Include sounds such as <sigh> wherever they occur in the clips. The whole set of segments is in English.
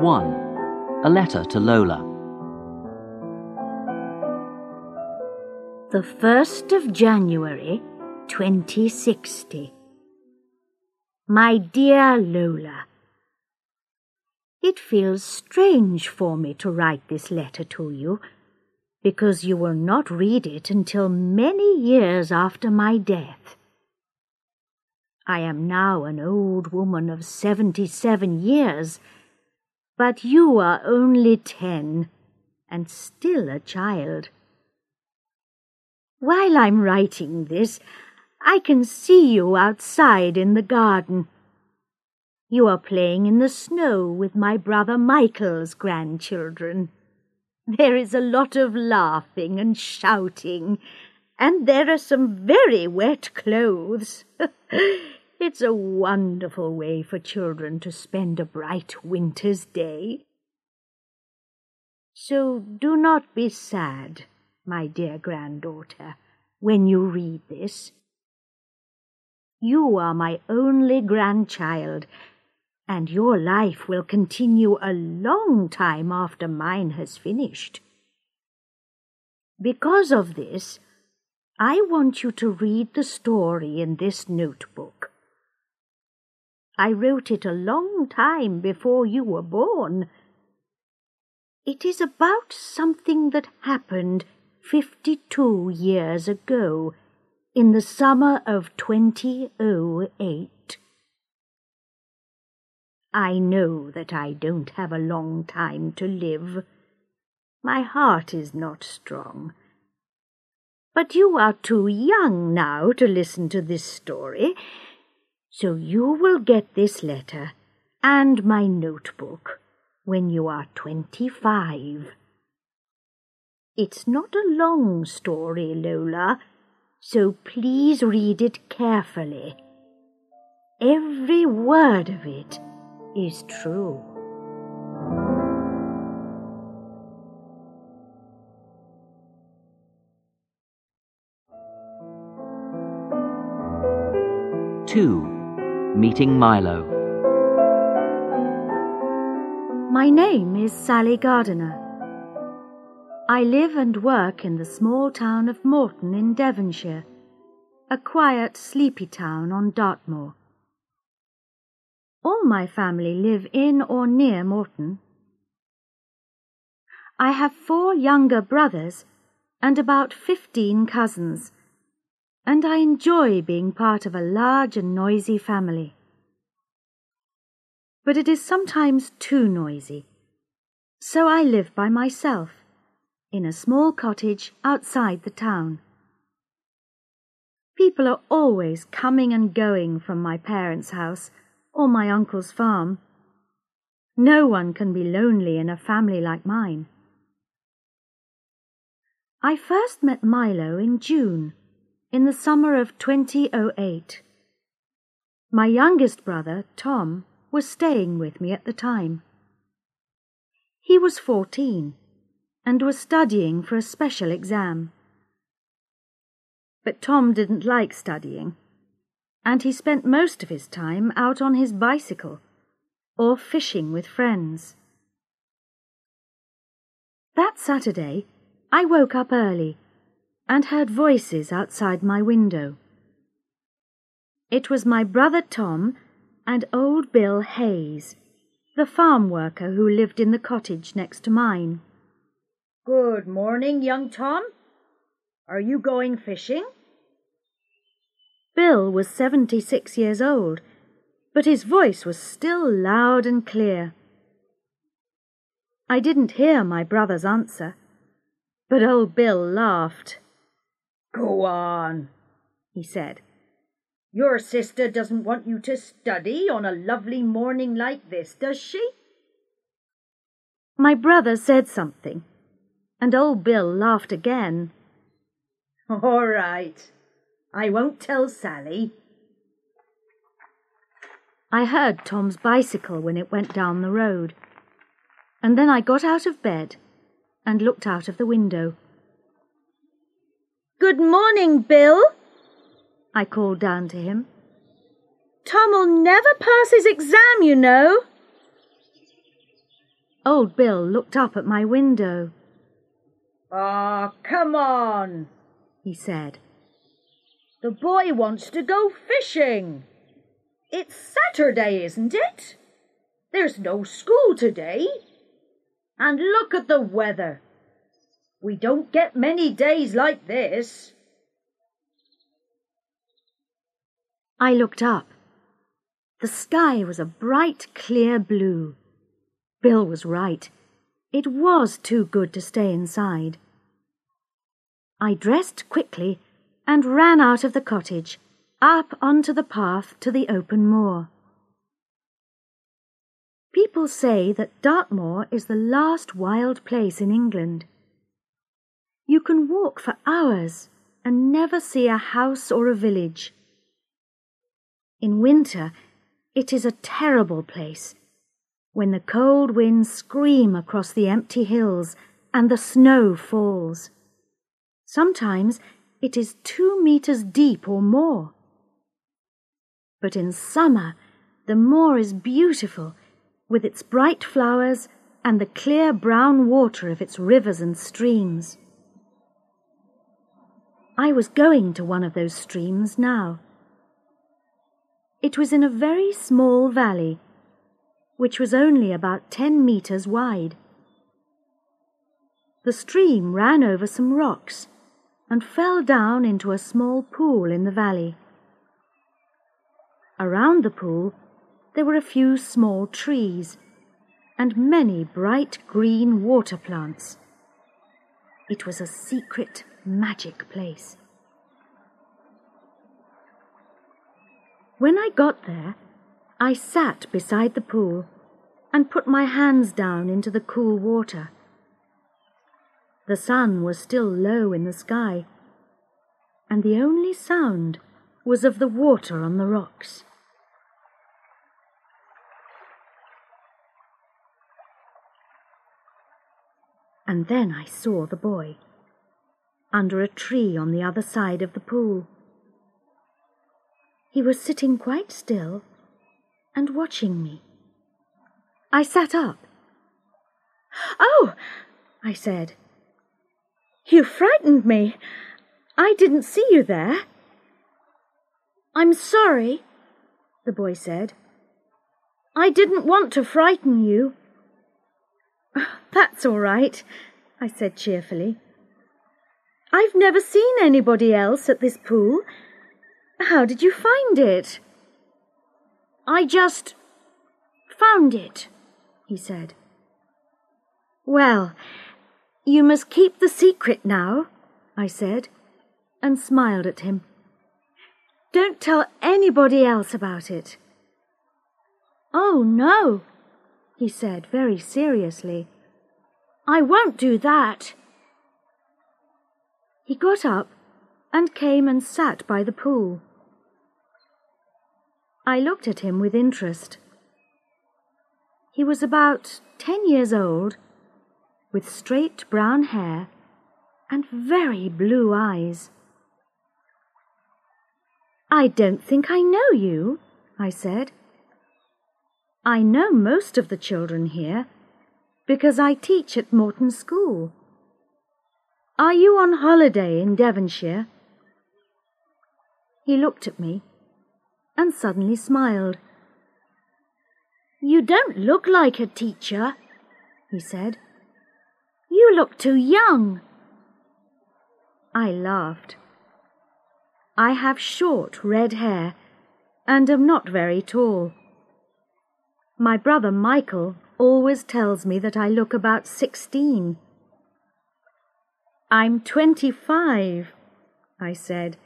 1. A letter to Lola. The 1st of January, 2060. My dear Lola, It feels strange for me to write this letter to you, because you will not read it until many years after my death. I am now an old woman of seventy-seven years, but you are only ten, and still a child. While I'm writing this, I can see you outside in the garden. You are playing in the snow with my brother Michael's grandchildren. There is a lot of laughing and shouting, and there are some very wet clothes. <laughs> it's a wonderful way for children to spend a bright winter's day. So do not be sad, my dear granddaughter, when you read this. You are my only grandchild, and your life will continue a long time after mine has finished. Because of this, I want you to read the story in this notebook. I wrote it a long time before you were born. It is about something that happened fifty-two years ago in the summer of 2008. I know that I don't have a long time to live. My heart is not strong. But you are too young now to listen to this story, so you will get this letter and my notebook when you are twenty-five. It's not a long story, Lola, so please read it carefully. Every word of it is true. Two. Meeting Milo. My name is Sally Gardiner. I live and work in the small town of Morton in Devonshire, a quiet, sleepy town on Dartmoor. All my family live in or near Morton. I have four younger brothers and about fifteen cousins, and I enjoy being part of a large and noisy family. But it is sometimes too noisy, so I live by myself in a small cottage outside the town. People are always coming and going from my parents' house or my uncle's farm. No one can be lonely in a family like mine. I first met Milo in June, in the summer of 2008. My youngest brother, Tom, was staying with me at the time. He was fourteen and was studying for a special exam. But Tom didn't like studying and he spent most of his time out on his bicycle or fishing with friends. That Saturday, I woke up early and heard voices outside my window. It was my brother Tom and old Bill Hayes, the farm worker who lived in the cottage next to mine. Good morning, young Tom. Are you going fishing? Bill was seventy-six years old, but his voice was still loud and clear. I didn't hear my brother's answer, but old Bill laughed. Go on, he said. Your sister doesn't want you to study on a lovely morning like this, does she? My brother said something, and old Bill laughed again. All right, I won't tell Sally. I heard Tom's bicycle when it went down the road, and then I got out of bed and looked out of the window. Good morning, Bill, I called down to him. Tom'll never pass his exam, you know. Old Bill looked up at my window. Ah, come on, he said. The boy wants to go fishing. It's Saturday, isn't it? There's no school today. And look at the weather. We don't get many days like this. I looked up. The sky was a bright, clear blue. Bill was right. It was too good to stay inside. I dressed quickly and ran out of the cottage, up onto the path to the open moor. People say that Dartmoor is the last wild place in England. You can walk for hours and never see a house or a village. In winter, it is a terrible place when the cold winds scream across the empty hills and the snow falls. Sometimes it is two meters deep or more. But in summer, the moor is beautiful with its bright flowers and the clear brown water of its rivers and streams. I was going to one of those streams now. It was in a very small valley, which was only about ten metres wide. The stream ran over some rocks and fell down into a small pool in the valley. Around the pool there were a few small trees and many bright green water plants. It was a secret magic place. When I got there, I sat beside the pool and put my hands down into the cool water. The sun was still low in the sky, and the only sound was of the water on the rocks. And then I saw the boy under a tree on the other side of the pool. He was sitting quite still and watching me. I sat up. Oh, I said. You frightened me. I didn't see you there. I'm sorry, the boy said. I didn't want to frighten you. That's all right, I said cheerfully. I've never seen anybody else at this pool, how did you find it? I just found it, he said. Well, you must keep the secret now, I said, and smiled at him. Don't tell anybody else about it. Oh, no, he said very seriously. I won't do that. He got up and came and sat by the pool. I looked at him with interest. He was about ten years old, with straight brown hair and very blue eyes. I don't think I know you, I said. I know most of the children here because I teach at Morton School. Are you on holiday in Devonshire? He looked at me and suddenly smiled. You don't look like a teacher, he said. You look too young. I laughed. I have short red hair and am not very tall. My brother Michael always tells me that I look about sixteen. I'm twenty-five, I said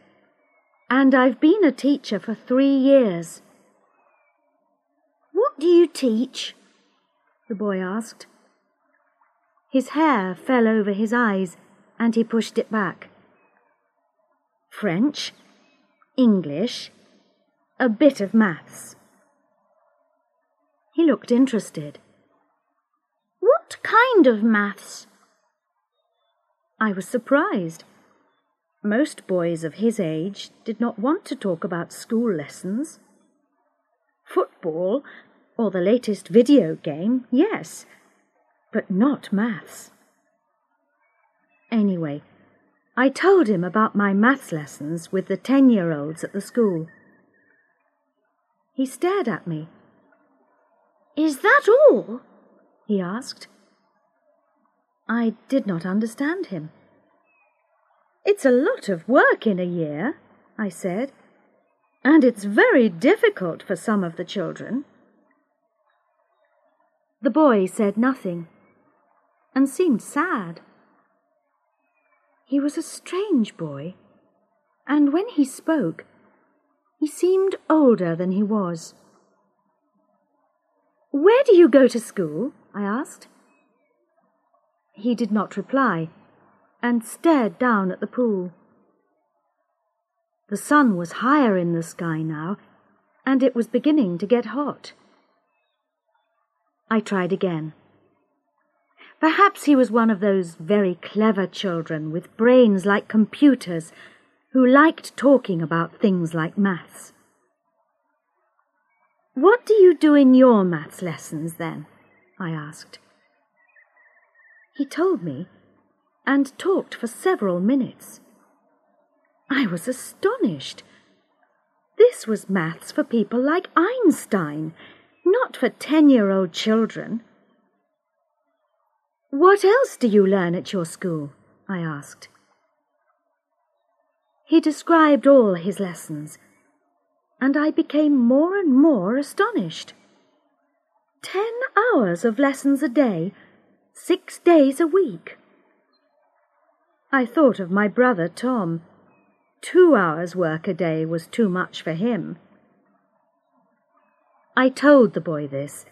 and I've been a teacher for three years. What do you teach? the boy asked. His hair fell over his eyes and he pushed it back. French, English, a bit of maths. He looked interested. What kind of maths? I was surprised. Most boys of his age did not want to talk about school lessons. Football, or the latest video game, yes, but not maths. Anyway, I told him about my maths lessons with the ten year olds at the school. He stared at me. Is that all? he asked. I did not understand him. It's a lot of work in a year, I said, and it's very difficult for some of the children. The boy said nothing and seemed sad. He was a strange boy, and when he spoke, he seemed older than he was. Where do you go to school? I asked. He did not reply and stared down at the pool. The sun was higher in the sky now, and it was beginning to get hot. I tried again. Perhaps he was one of those very clever children with brains like computers who liked talking about things like maths. What do you do in your maths lessons then? I asked. He told me and talked for several minutes. I was astonished. This was maths for people like Einstein, not for ten year old children. What else do you learn at your school? I asked. He described all his lessons, and I became more and more astonished. Ten hours of lessons a day, six days a week. I thought of my brother Tom. Two hours' work a day was too much for him. I told the boy this,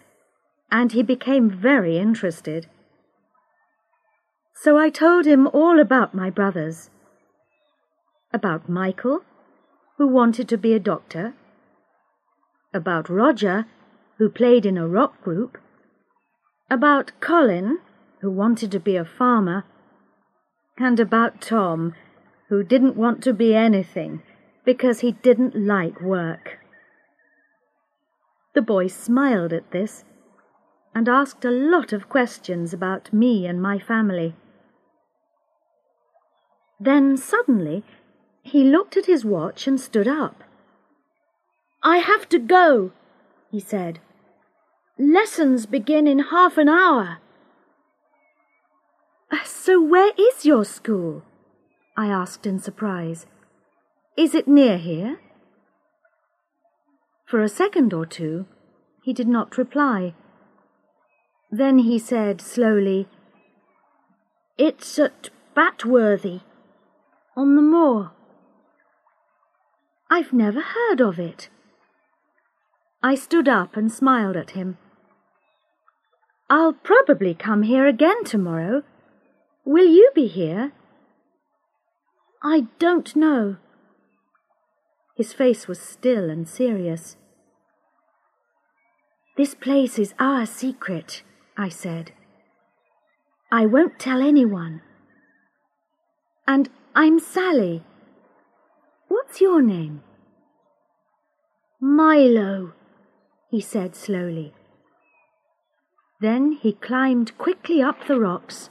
and he became very interested. So I told him all about my brothers. About Michael, who wanted to be a doctor. About Roger, who played in a rock group. About Colin, who wanted to be a farmer and about Tom, who didn't want to be anything because he didn't like work. The boy smiled at this and asked a lot of questions about me and my family. Then suddenly he looked at his watch and stood up. I have to go, he said. Lessons begin in half an hour. Uh, so where is your school? I asked in surprise. Is it near here? For a second or two, he did not reply. Then he said slowly, It's at Batworthy, on the moor. I've never heard of it. I stood up and smiled at him. I'll probably come here again tomorrow Will you be here? I don't know. His face was still and serious. This place is our secret, I said. I won't tell anyone. And I'm Sally. What's your name? Milo, he said slowly. Then he climbed quickly up the rocks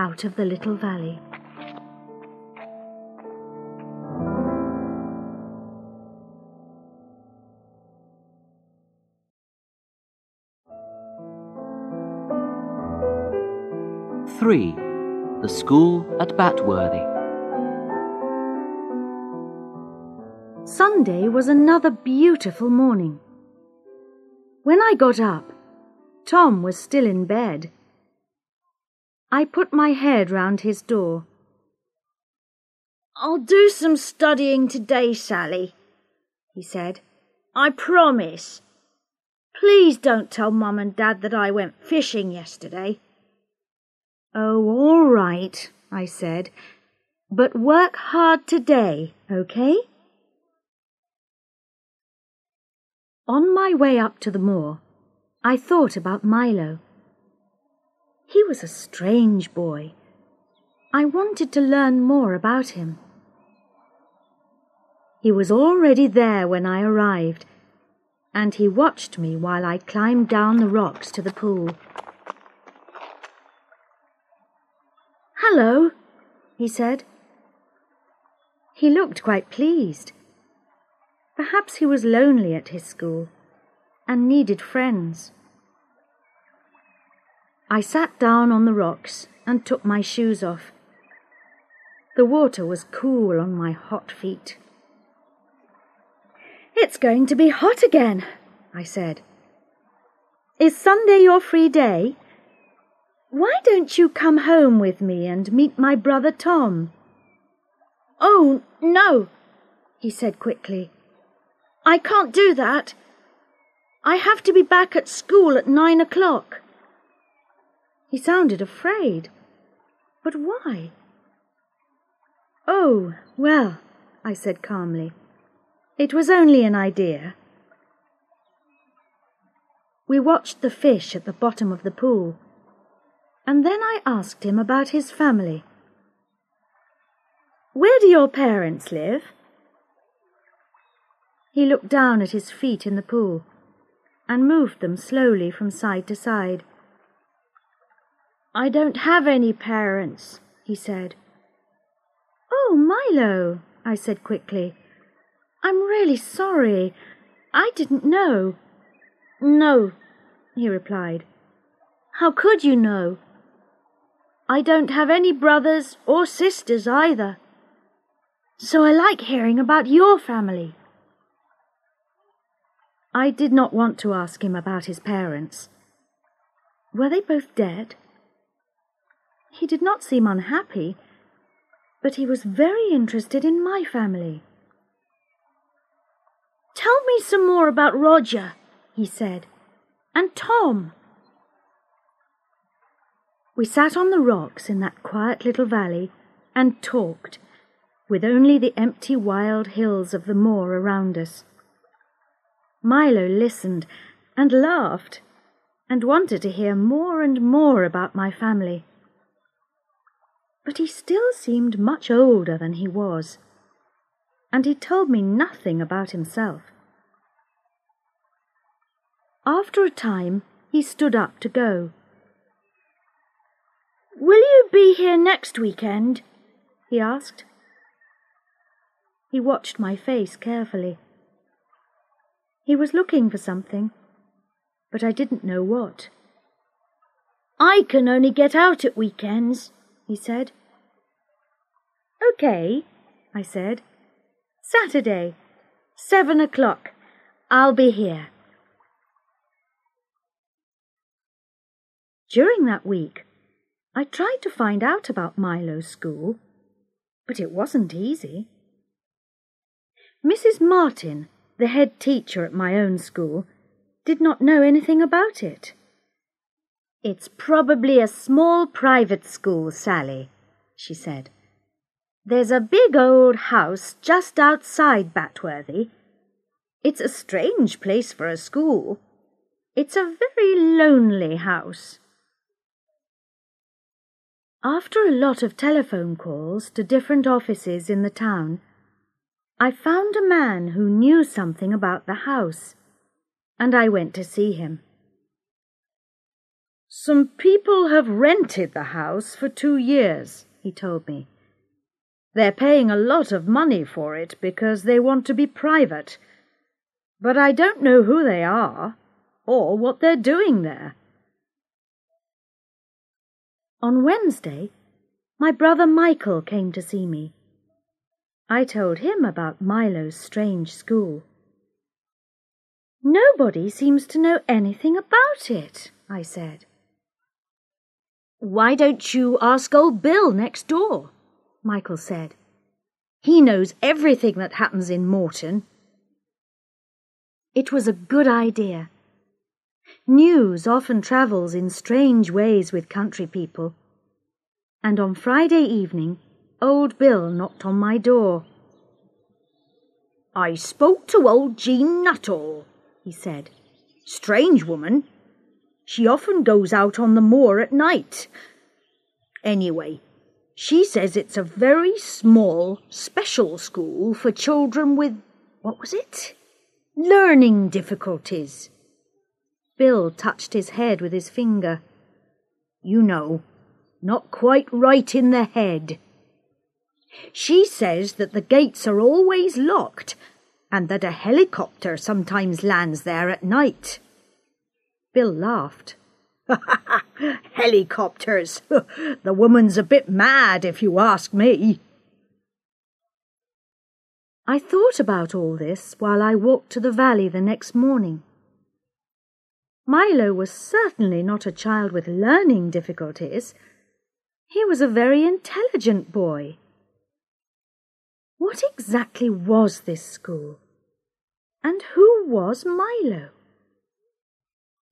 out of the little valley. Three. The School at Batworthy. Sunday was another beautiful morning. When I got up, Tom was still in bed. I put my head round his door. I'll do some studying today, Sally, he said. I promise. Please don't tell Mum and Dad that I went fishing yesterday. Oh, all right, I said. But work hard today, okay? On my way up to the moor, I thought about Milo. He was a strange boy. I wanted to learn more about him. He was already there when I arrived, and he watched me while I climbed down the rocks to the pool. Hello, he said. He looked quite pleased. Perhaps he was lonely at his school and needed friends. I sat down on the rocks and took my shoes off. The water was cool on my hot feet. It's going to be hot again, I said. Is Sunday your free day? Why don't you come home with me and meet my brother Tom? Oh, no, he said quickly. I can't do that. I have to be back at school at nine o'clock. He sounded afraid. But why? Oh, well, I said calmly. It was only an idea. We watched the fish at the bottom of the pool, and then I asked him about his family. Where do your parents live? He looked down at his feet in the pool and moved them slowly from side to side. I don't have any parents, he said. Oh, Milo, I said quickly. I'm really sorry. I didn't know. No, he replied. How could you know? I don't have any brothers or sisters either. So I like hearing about your family. I did not want to ask him about his parents. Were they both dead? He did not seem unhappy, but he was very interested in my family. Tell me some more about Roger, he said, and Tom. We sat on the rocks in that quiet little valley and talked, with only the empty wild hills of the moor around us. Milo listened and laughed and wanted to hear more and more about my family but he still seemed much older than he was, and he told me nothing about himself. After a time, he stood up to go. Will you be here next weekend? he asked. He watched my face carefully. He was looking for something, but I didn't know what. I can only get out at weekends, he said. OK, I said. Saturday, seven o'clock. I'll be here. During that week, I tried to find out about Milo's school, but it wasn't easy. Mrs. Martin, the head teacher at my own school, did not know anything about it. It's probably a small private school, Sally, she said. There's a big old house just outside Batworthy. It's a strange place for a school. It's a very lonely house. After a lot of telephone calls to different offices in the town, I found a man who knew something about the house, and I went to see him. Some people have rented the house for two years, he told me. They're paying a lot of money for it because they want to be private. But I don't know who they are or what they're doing there. On Wednesday, my brother Michael came to see me. I told him about Milo's strange school. Nobody seems to know anything about it, I said. Why don't you ask old Bill next door? Michael said. He knows everything that happens in Morton. It was a good idea. News often travels in strange ways with country people. And on Friday evening, old Bill knocked on my door. I spoke to old Jean Nuttall, he said. Strange woman. She often goes out on the moor at night. Anyway, she says it's a very small, special school for children with, what was it? Learning difficulties. Bill touched his head with his finger. You know, not quite right in the head. She says that the gates are always locked and that a helicopter sometimes lands there at night. Bill laughed. <laughs> Helicopters! <laughs> the woman's a bit mad, if you ask me. I thought about all this while I walked to the valley the next morning. Milo was certainly not a child with learning difficulties. He was a very intelligent boy. What exactly was this school? And who was Milo?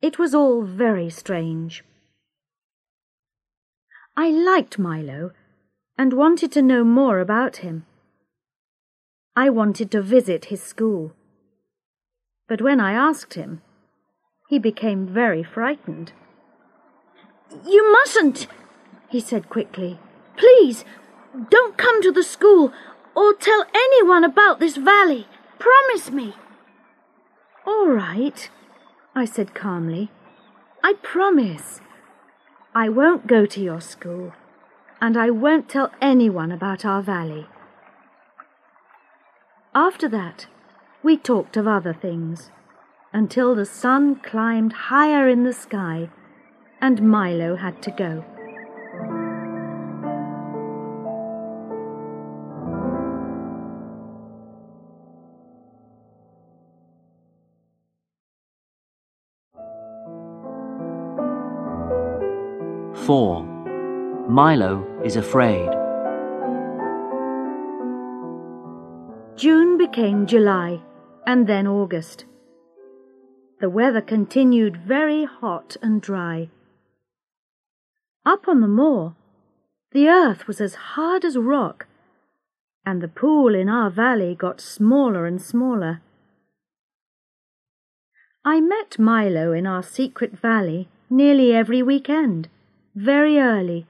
It was all very strange. I liked Milo and wanted to know more about him. I wanted to visit his school. But when I asked him, he became very frightened. You mustn't, he said quickly. Please, don't come to the school or tell anyone about this valley. Promise me. All right, I said calmly. I promise. I won't go to your school, and I won't tell anyone about our valley. After that, we talked of other things, until the sun climbed higher in the sky and Milo had to go. Four. Milo is afraid. June became July, and then August. The weather continued very hot and dry. Up on the moor, the earth was as hard as rock, and the pool in our valley got smaller and smaller. I met Milo in our secret valley nearly every weekend very early,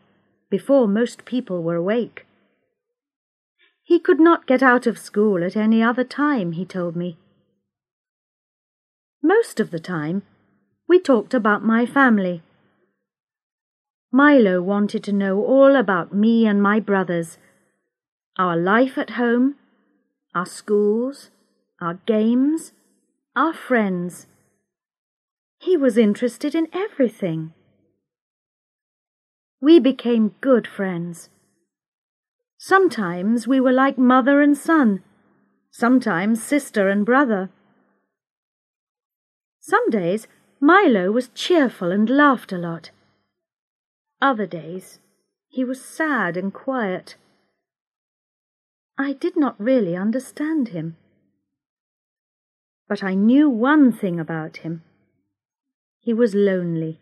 before most people were awake. He could not get out of school at any other time, he told me. Most of the time, we talked about my family. Milo wanted to know all about me and my brothers, our life at home, our schools, our games, our friends. He was interested in everything. We became good friends. Sometimes we were like mother and son, sometimes sister and brother. Some days Milo was cheerful and laughed a lot. Other days he was sad and quiet. I did not really understand him. But I knew one thing about him. He was lonely.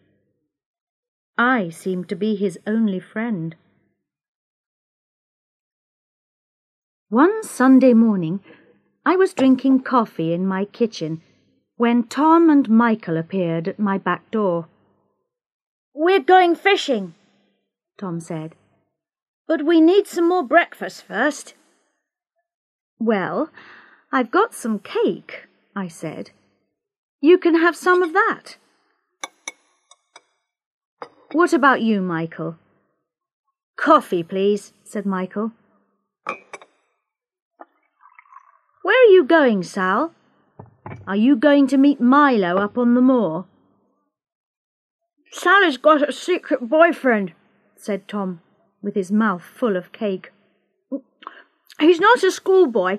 I seemed to be his only friend. One Sunday morning, I was drinking coffee in my kitchen when Tom and Michael appeared at my back door. We're going fishing, Tom said. But we need some more breakfast first. Well, I've got some cake, I said. You can have some of that. What about you, Michael? Coffee, please, said Michael. Where are you going, Sal? Are you going to meet Milo up on the moor? Sally's got a secret boyfriend, said Tom, with his mouth full of cake. He's not a schoolboy.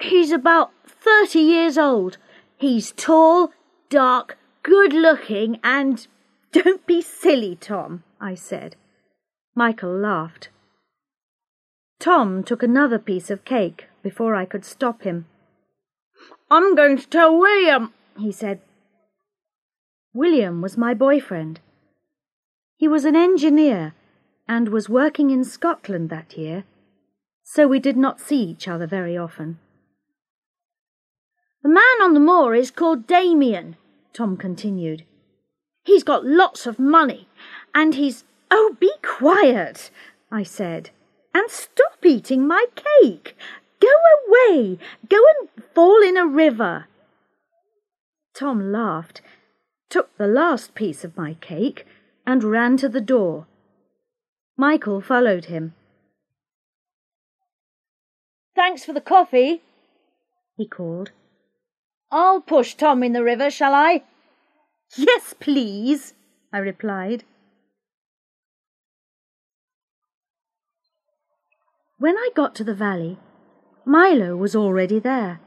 He's about thirty years old. He's tall, dark, good looking, and don't be silly, Tom, I said. Michael laughed. Tom took another piece of cake before I could stop him. I'm going to tell William, he said. William was my boyfriend. He was an engineer and was working in Scotland that year, so we did not see each other very often. The man on the moor is called Damien, Tom continued. He's got lots of money, and he's. Oh, be quiet, I said, and stop eating my cake. Go away. Go and fall in a river. Tom laughed, took the last piece of my cake, and ran to the door. Michael followed him. Thanks for the coffee, he called. I'll push Tom in the river, shall I? Yes, please, I replied. When I got to the valley, Milo was already there.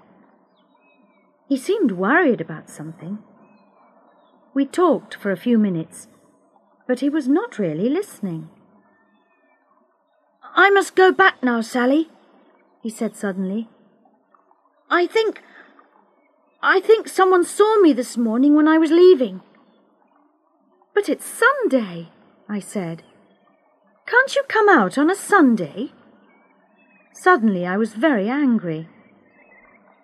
He seemed worried about something. We talked for a few minutes, but he was not really listening. I must go back now, Sally, he said suddenly. I think. I think someone saw me this morning when I was leaving. But it's Sunday, I said. Can't you come out on a Sunday? Suddenly I was very angry.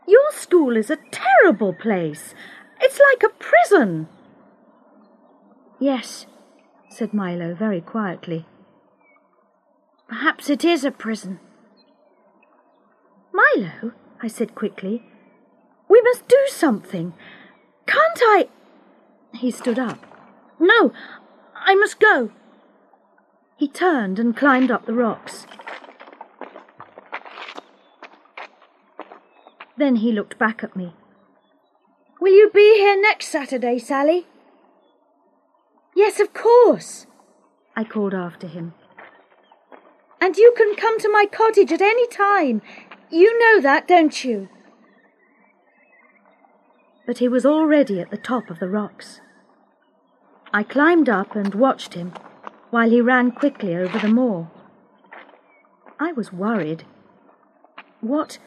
Your school is a terrible place. It's like a prison. Yes, said Milo very quietly. Perhaps it is a prison. Milo, I said quickly, we must do something. Can't I? He stood up. No, I must go. He turned and climbed up the rocks. Then he looked back at me. Will you be here next Saturday, Sally? Yes, of course, I called after him. And you can come to my cottage at any time. You know that, don't you? But he was already at the top of the rocks. I climbed up and watched him while he ran quickly over the moor. I was worried. What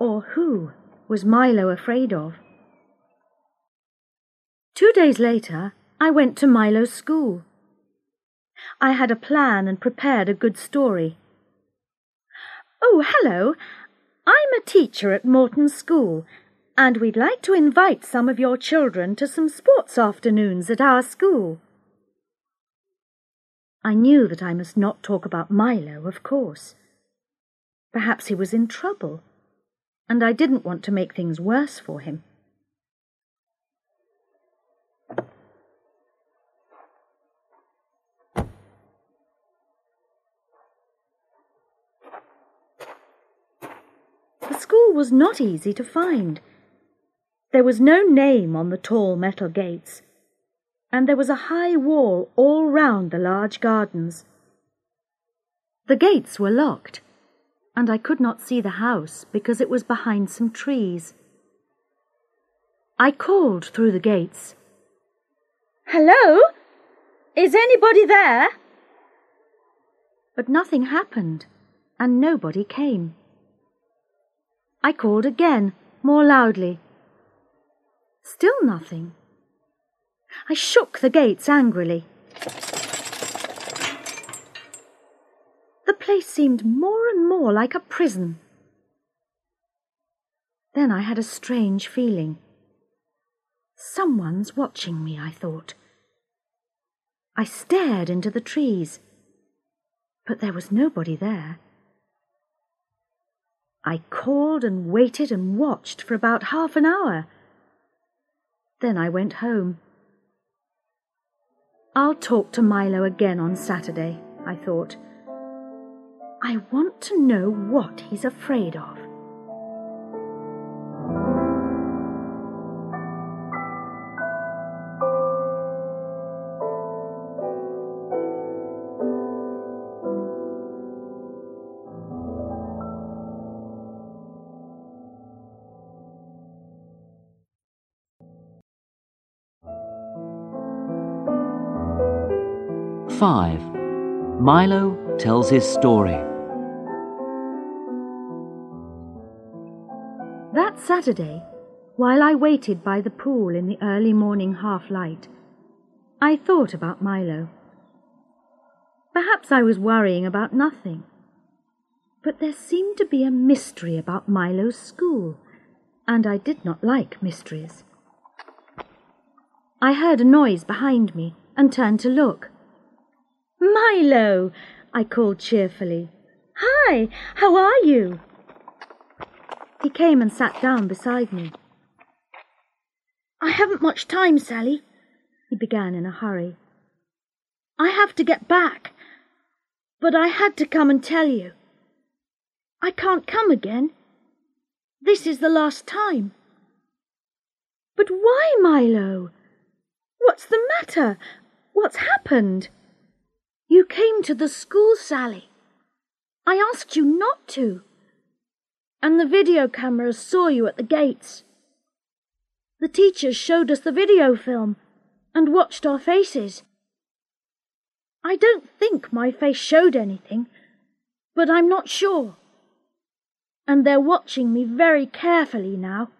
or who was Milo afraid of? Two days later, I went to Milo's school. I had a plan and prepared a good story. Oh, hello. I'm a teacher at Morton School, and we'd like to invite some of your children to some sports afternoons at our school. I knew that I must not talk about Milo, of course. Perhaps he was in trouble and I didn't want to make things worse for him. The school was not easy to find. There was no name on the tall metal gates, and there was a high wall all round the large gardens. The gates were locked and I could not see the house because it was behind some trees. I called through the gates. Hello? Is anybody there? But nothing happened, and nobody came. I called again, more loudly. Still nothing. I shook the gates angrily. The place seemed more and more like a prison. Then I had a strange feeling. Someone's watching me, I thought. I stared into the trees, but there was nobody there. I called and waited and watched for about half an hour. Then I went home. I'll talk to Milo again on Saturday, I thought. I want to know what he's afraid of. Five. Milo tells his story. That Saturday, while I waited by the pool in the early morning half light, I thought about Milo. Perhaps I was worrying about nothing, but there seemed to be a mystery about Milo's school, and I did not like mysteries. I heard a noise behind me and turned to look. Milo, I called cheerfully. Hi, how are you? He came and sat down beside me. I haven't much time, Sally, he began in a hurry. I have to get back, but I had to come and tell you. I can't come again. This is the last time. But why, Milo? What's the matter? What's happened? You came to the school, Sally. I asked you not to. And the video cameras saw you at the gates. The teachers showed us the video film and watched our faces. I don't think my face showed anything, but I'm not sure. And they're watching me very carefully now.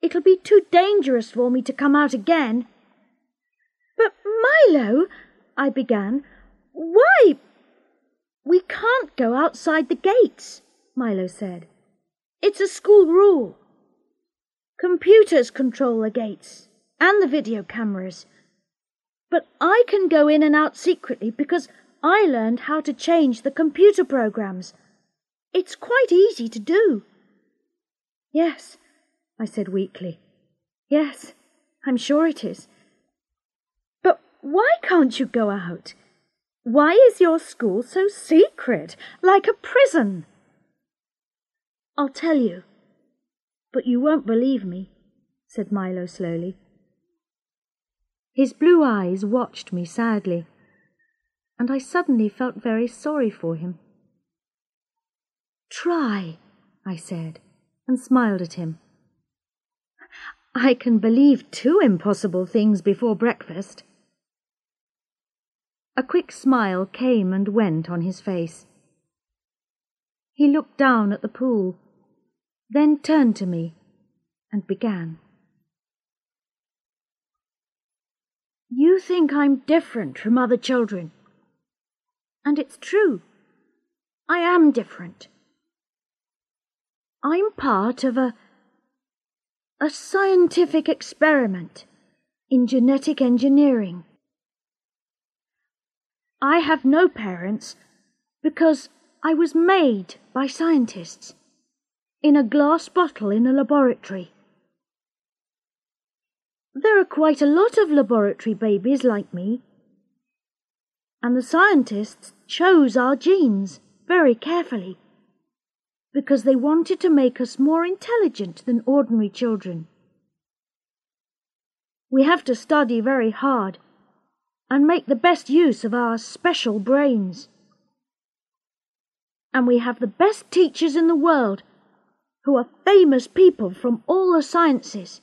It'll be too dangerous for me to come out again. But Milo, I began, why? We can't go outside the gates, Milo said. It's a school rule. Computers control the gates and the video cameras. But I can go in and out secretly because I learned how to change the computer programs. It's quite easy to do. Yes, I said weakly. Yes, I'm sure it is. Why can't you go out? Why is your school so secret, like a prison? I'll tell you, but you won't believe me, said Milo slowly. His blue eyes watched me sadly, and I suddenly felt very sorry for him. Try, I said, and smiled at him. I can believe two impossible things before breakfast. A quick smile came and went on his face. He looked down at the pool, then turned to me and began. You think I'm different from other children. And it's true. I am different. I'm part of a a scientific experiment in genetic engineering. I have no parents because I was made by scientists in a glass bottle in a laboratory. There are quite a lot of laboratory babies like me. And the scientists chose our genes very carefully because they wanted to make us more intelligent than ordinary children. We have to study very hard and make the best use of our special brains. And we have the best teachers in the world who are famous people from all the sciences.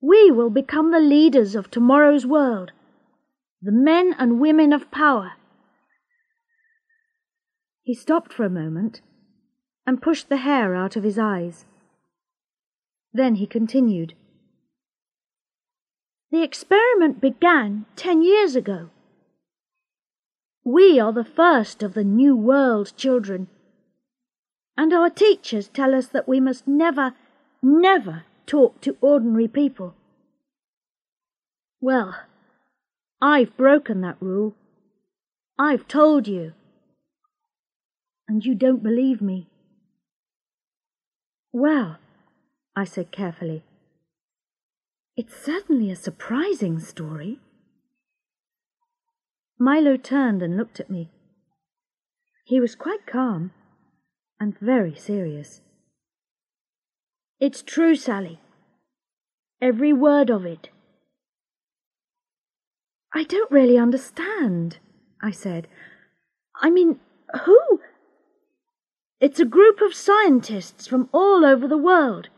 We will become the leaders of tomorrow's world, the men and women of power. He stopped for a moment and pushed the hair out of his eyes. Then he continued. The experiment began ten years ago. We are the first of the New World children, and our teachers tell us that we must never, never talk to ordinary people. Well, I've broken that rule. I've told you. And you don't believe me. Well, I said carefully, it's certainly a surprising story. Milo turned and looked at me. He was quite calm and very serious. It's true, Sally. Every word of it. I don't really understand, I said. I mean, who? It's a group of scientists from all over the world.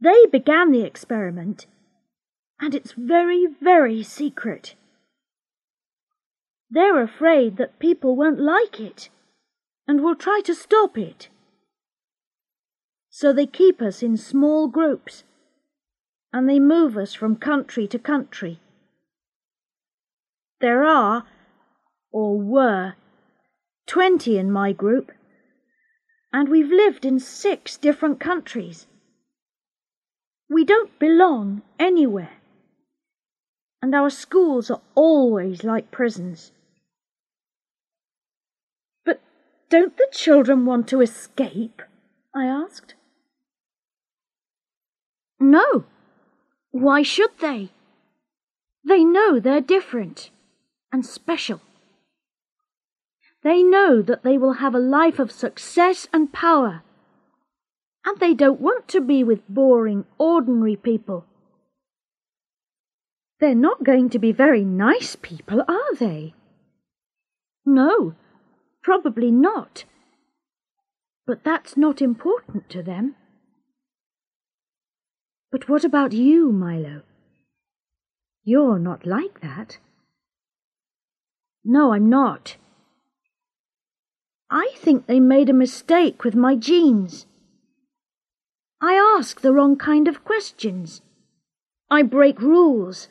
They began the experiment, and it's very, very secret. They're afraid that people won't like it and will try to stop it. So they keep us in small groups and they move us from country to country. There are, or were, twenty in my group and we've lived in six different countries. We don't belong anywhere, and our schools are always like prisons. But don't the children want to escape? I asked. No. Why should they? They know they're different and special. They know that they will have a life of success and power And they don't want to be with boring, ordinary people. They're not going to be very nice people, are they? No, probably not. But that's not important to them. But what about you, Milo? You're not like that. No, I'm not. I think they made a mistake with my genes. I ask the wrong kind of questions. I break rules.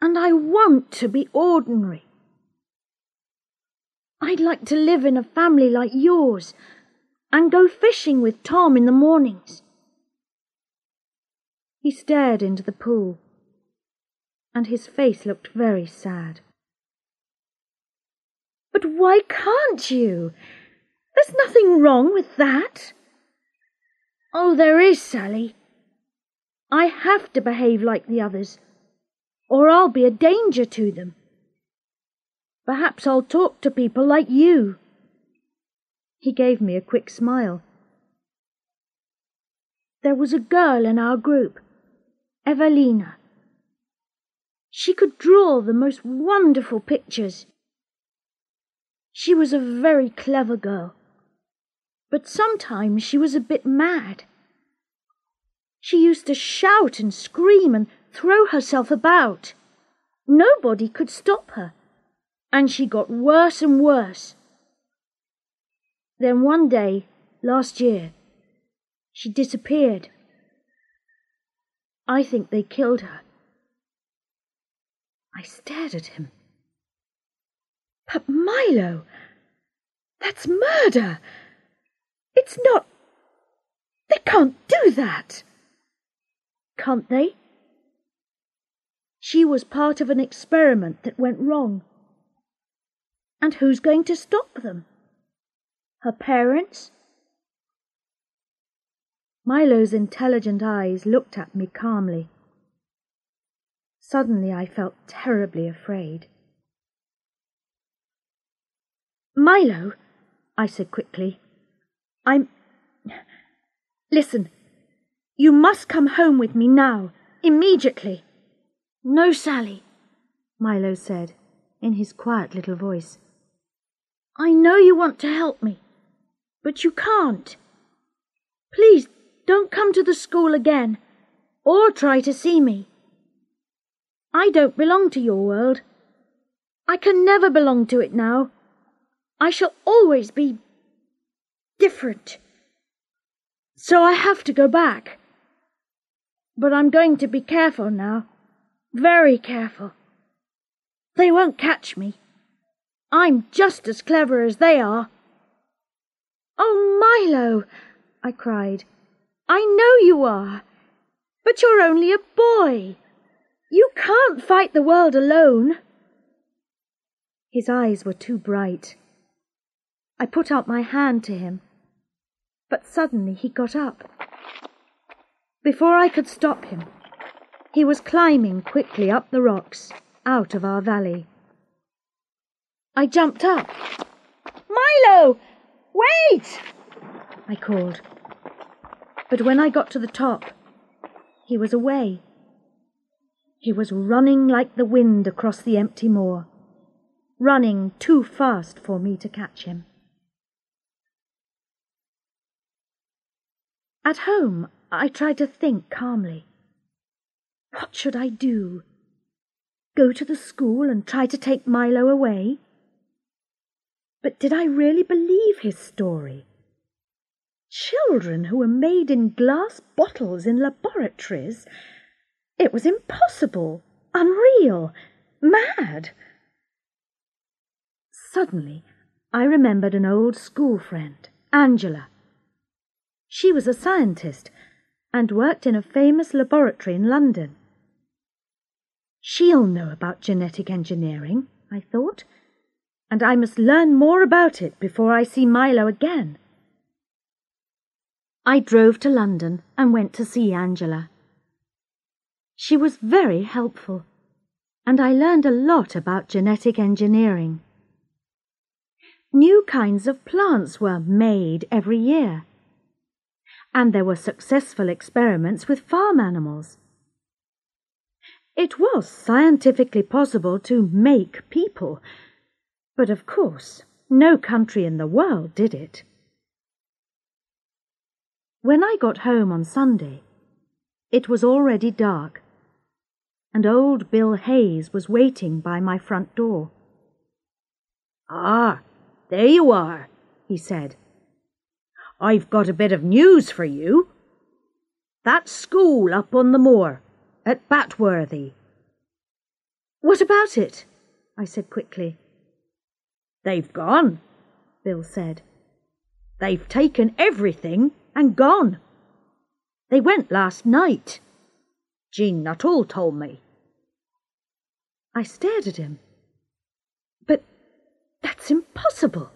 And I want to be ordinary. I'd like to live in a family like yours and go fishing with Tom in the mornings. He stared into the pool, and his face looked very sad. But why can't you? There's nothing wrong with that. Oh, there is, Sally. I have to behave like the others, or I'll be a danger to them. Perhaps I'll talk to people like you. He gave me a quick smile. There was a girl in our group, Evelina. She could draw the most wonderful pictures. She was a very clever girl, but sometimes she was a bit mad. She used to shout and scream and throw herself about. Nobody could stop her, and she got worse and worse. Then one day, last year, she disappeared. I think they killed her. I stared at him. But Milo, that's murder. It's not. They can't do that. Can't they? She was part of an experiment that went wrong. And who's going to stop them? Her parents? Milo's intelligent eyes looked at me calmly. Suddenly I felt terribly afraid. Milo, I said quickly, I'm. Listen, you must come home with me now, immediately. No, Sally, Milo said in his quiet little voice. I know you want to help me, but you can't. Please don't come to the school again, or try to see me. I don't belong to your world. I can never belong to it now. I shall always be different. So I have to go back. But I'm going to be careful now. Very careful. They won't catch me. I'm just as clever as they are. Oh, Milo, I cried. I know you are. But you're only a boy. You can't fight the world alone. His eyes were too bright. I put out my hand to him, but suddenly he got up. Before I could stop him, he was climbing quickly up the rocks out of our valley. I jumped up. Milo! Wait! I called. But when I got to the top, he was away. He was running like the wind across the empty moor, running too fast for me to catch him. At home, I tried to think calmly. What should I do? Go to the school and try to take Milo away? But did I really believe his story? Children who were made in glass bottles in laboratories? It was impossible, unreal, mad. Suddenly, I remembered an old school friend, Angela. She was a scientist and worked in a famous laboratory in London. She'll know about genetic engineering, I thought, and I must learn more about it before I see Milo again. I drove to London and went to see Angela. She was very helpful, and I learned a lot about genetic engineering. New kinds of plants were made every year and there were successful experiments with farm animals. It was scientifically possible to make people, but of course no country in the world did it. When I got home on Sunday, it was already dark, and old Bill Hayes was waiting by my front door. Ah, there you are, he said. I've got a bit of news for you. That school up on the moor at Batworthy. What about it? I said quickly. They've gone, Bill said. They've taken everything and gone. They went last night. Jean Nuttall told me. I stared at him. But that's impossible.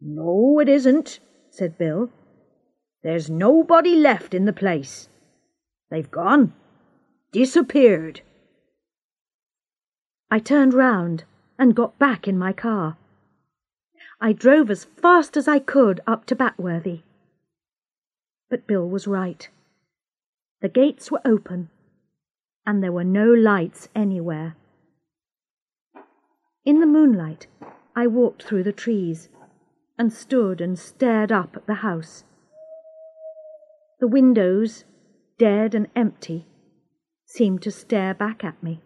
No, it isn't, said Bill. There's nobody left in the place. They've gone. Disappeared. I turned round and got back in my car. I drove as fast as I could up to Batworthy. But Bill was right. The gates were open, and there were no lights anywhere. In the moonlight, I walked through the trees and stood and stared up at the house. The windows, dead and empty, seemed to stare back at me.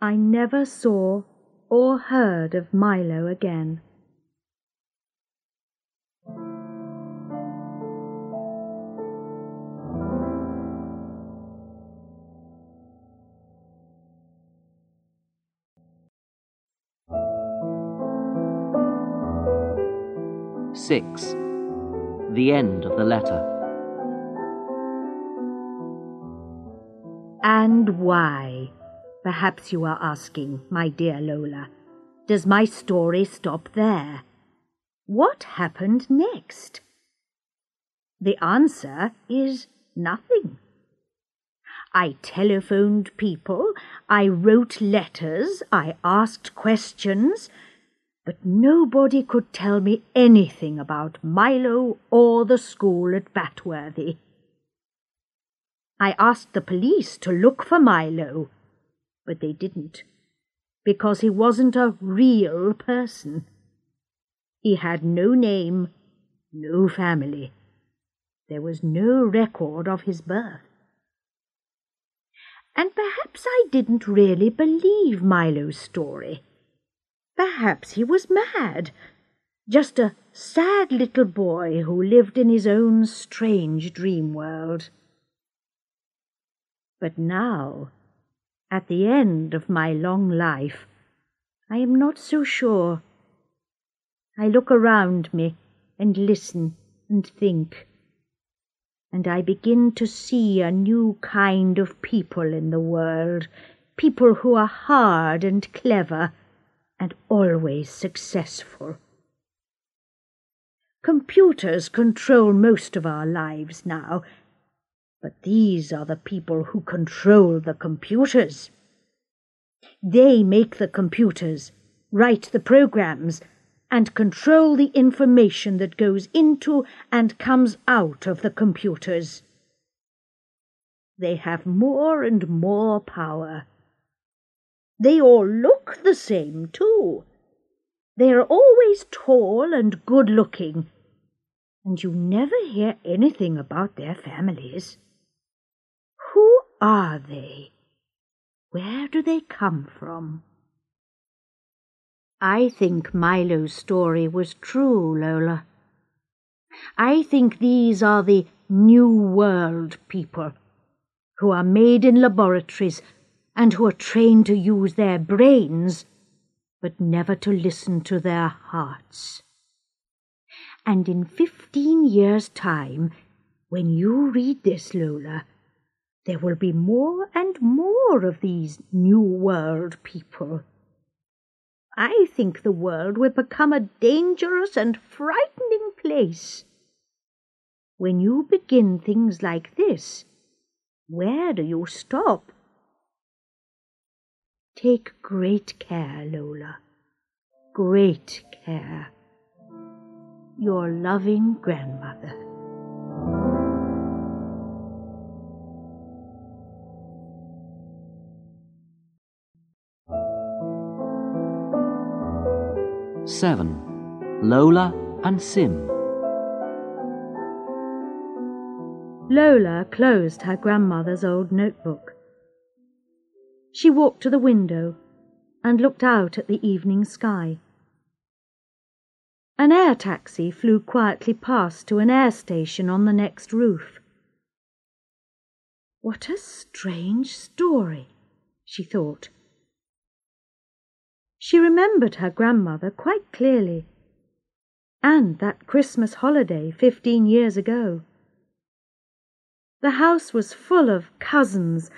I never saw or heard of Milo again. Six. The end of the letter. And why? Perhaps you are asking, my dear Lola. Does my story stop there? What happened next? The answer is nothing. I telephoned people, I wrote letters, I asked questions, but nobody could tell me anything about Milo or the school at Batworthy. I asked the police to look for Milo, but they didn't, because he wasn't a real person. He had no name, no family. There was no record of his birth. And perhaps I didn't really believe Milo's story. Perhaps he was mad, just a sad little boy who lived in his own strange dream world. But now at the end of my long life, I am not so sure. I look around me and listen and think, and I begin to see a new kind of people in the world, people who are hard and clever and always successful. Computers control most of our lives now, but these are the people who control the computers. They make the computers, write the programs, and control the information that goes into and comes out of the computers. They have more and more power. They all look the same, too. They are always tall and good looking, and you never hear anything about their families. Who are they? Where do they come from? I think Milo's story was true, Lola. I think these are the New World people who are made in laboratories and who are trained to use their brains, but never to listen to their hearts. And in fifteen years' time, when you read this, Lola, there will be more and more of these New World people. I think the world will become a dangerous and frightening place. When you begin things like this, where do you stop? Take great care, Lola. Great care. your loving grandmother. Seven. Lola and Sim. Lola closed her grandmother's old notebook. She walked to the window and looked out at the evening sky. An air taxi flew quietly past to an air station on the next roof. What a strange story, she thought. She remembered her grandmother quite clearly, and that Christmas holiday fifteen years ago. The house was full of cousins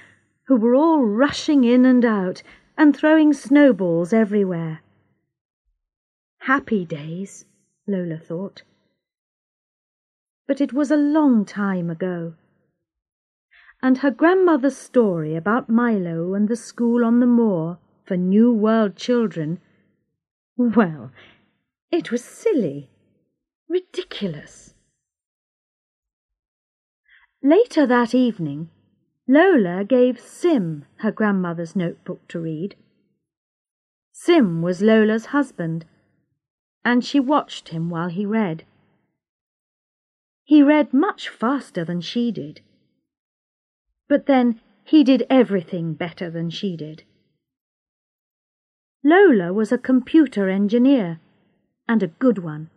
who were all rushing in and out and throwing snowballs everywhere. Happy days, Lola thought. But it was a long time ago. And her grandmother's story about Milo and the school on the moor for New World children, well, it was silly, ridiculous. Later that evening, Lola gave Sim her grandmother's notebook to read. Sim was Lola's husband, and she watched him while he read. He read much faster than she did. But then he did everything better than she did. Lola was a computer engineer, and a good one.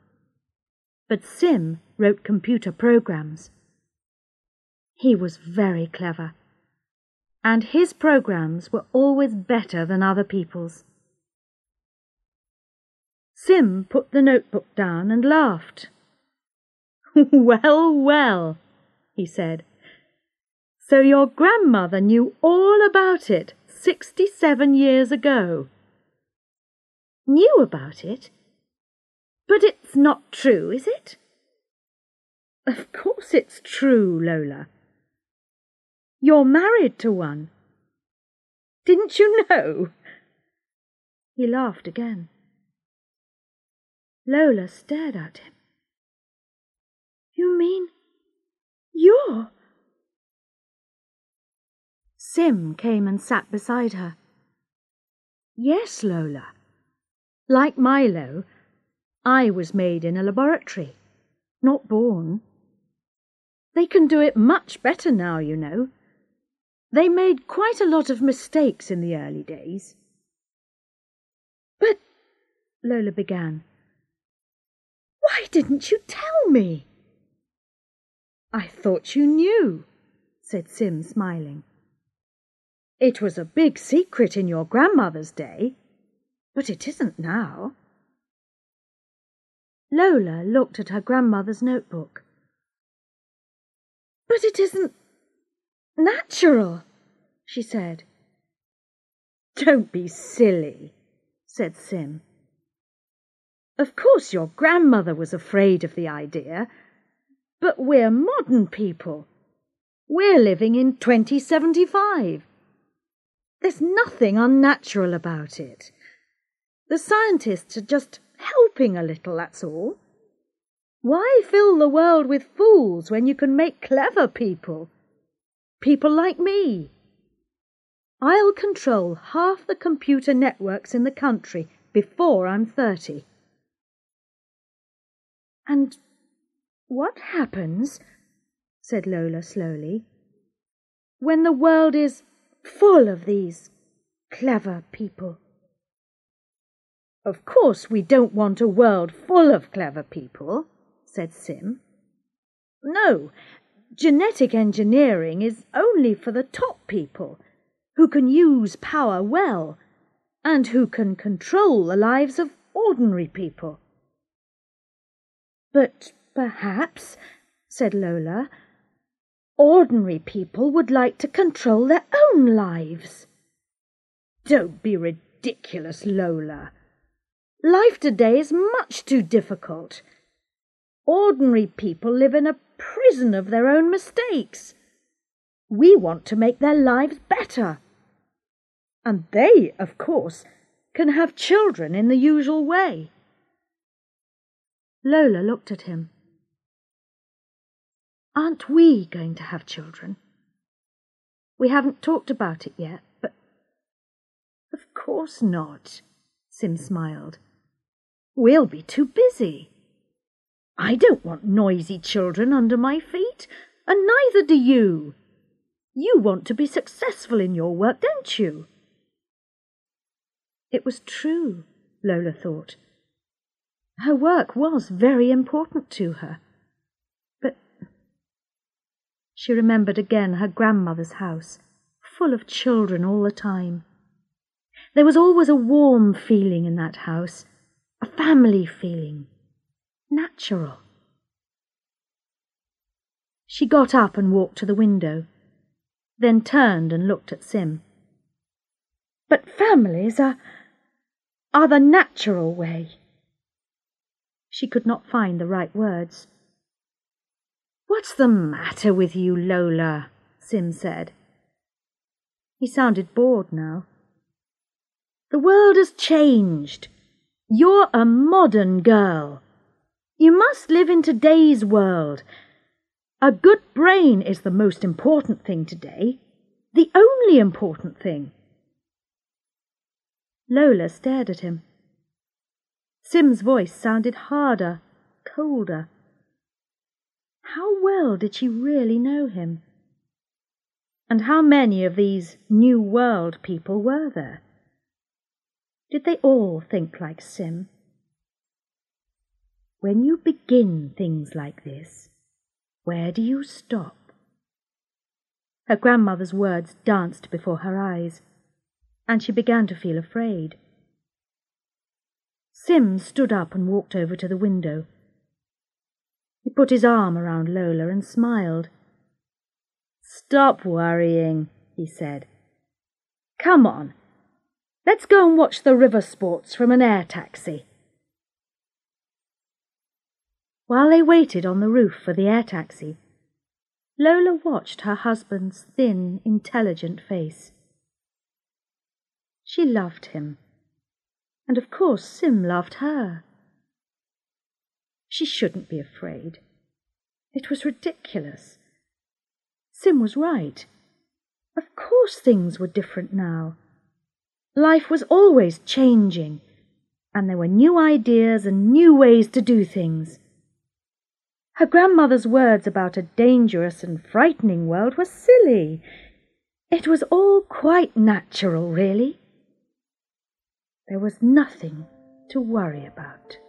But Sim wrote computer programs. He was very clever, and his programs were always better than other people's. Sim put the notebook down and laughed. <laughs> well, well, he said. So your grandmother knew all about it sixty-seven years ago. Knew about it? But it's not true, is it? Of course it's true, Lola. You're married to one. Didn't you know? He laughed again. Lola stared at him. You mean you're. Sim came and sat beside her. Yes, Lola. Like Milo, I was made in a laboratory, not born. They can do it much better now, you know. They made quite a lot of mistakes in the early days. But, Lola began, why didn't you tell me? I thought you knew, said Sim, smiling. It was a big secret in your grandmother's day, but it isn't now. Lola looked at her grandmother's notebook. But it isn't natural, she said. Don't be silly, said Sim. Of course your grandmother was afraid of the idea, but we're modern people. We're living in 2075. There's nothing unnatural about it. The scientists are just helping a little, that's all. Why fill the world with fools when you can make clever people? People like me. I'll control half the computer networks in the country before I'm 30. And what happens, said Lola slowly, when the world is full of these clever people? Of course we don't want a world full of clever people, said Sim. No, genetic engineering is only for the top people who can use power well and who can control the lives of ordinary people. But perhaps, said Lola, ordinary people would like to control their own lives. Don't be ridiculous, Lola. Life today is much too difficult. Ordinary people live in a prison of their own mistakes. We want to make their lives better. And they, of course, can have children in the usual way. Lola looked at him. Aren't we going to have children? We haven't talked about it yet, but. Of course not, Sim smiled. We'll be too busy. I don't want noisy children under my feet, and neither do you. You want to be successful in your work, don't you? It was true, Lola thought. Her work was very important to her. But she remembered again her grandmother's house, full of children all the time. There was always a warm feeling in that house, a family feeling, natural. She got up and walked to the window, then turned and looked at Sim. But families are, are the natural way. She could not find the right words. What's the matter with you, Lola? Sim said. He sounded bored now. The world has changed. You're a modern girl. You must live in today's world. A good brain is the most important thing today. The only important thing. Lola stared at him. Sim's voice sounded harder, colder. How well did she really know him? And how many of these New World people were there? Did they all think like Sim? When you begin things like this, where do you stop? Her grandmother's words danced before her eyes, and she began to feel afraid. Sim stood up and walked over to the window. He put his arm around Lola and smiled. Stop worrying, he said. Come on, let's go and watch the river sports from an air taxi. While they waited on the roof for the air taxi, Lola watched her husband's thin, intelligent face. She loved him and of course Sim loved her. She shouldn't be afraid. It was ridiculous. Sim was right. Of course things were different now. Life was always changing, and there were new ideas and new ways to do things. Her grandmother's words about a dangerous and frightening world were silly. It was all quite natural, really. There was nothing to worry about.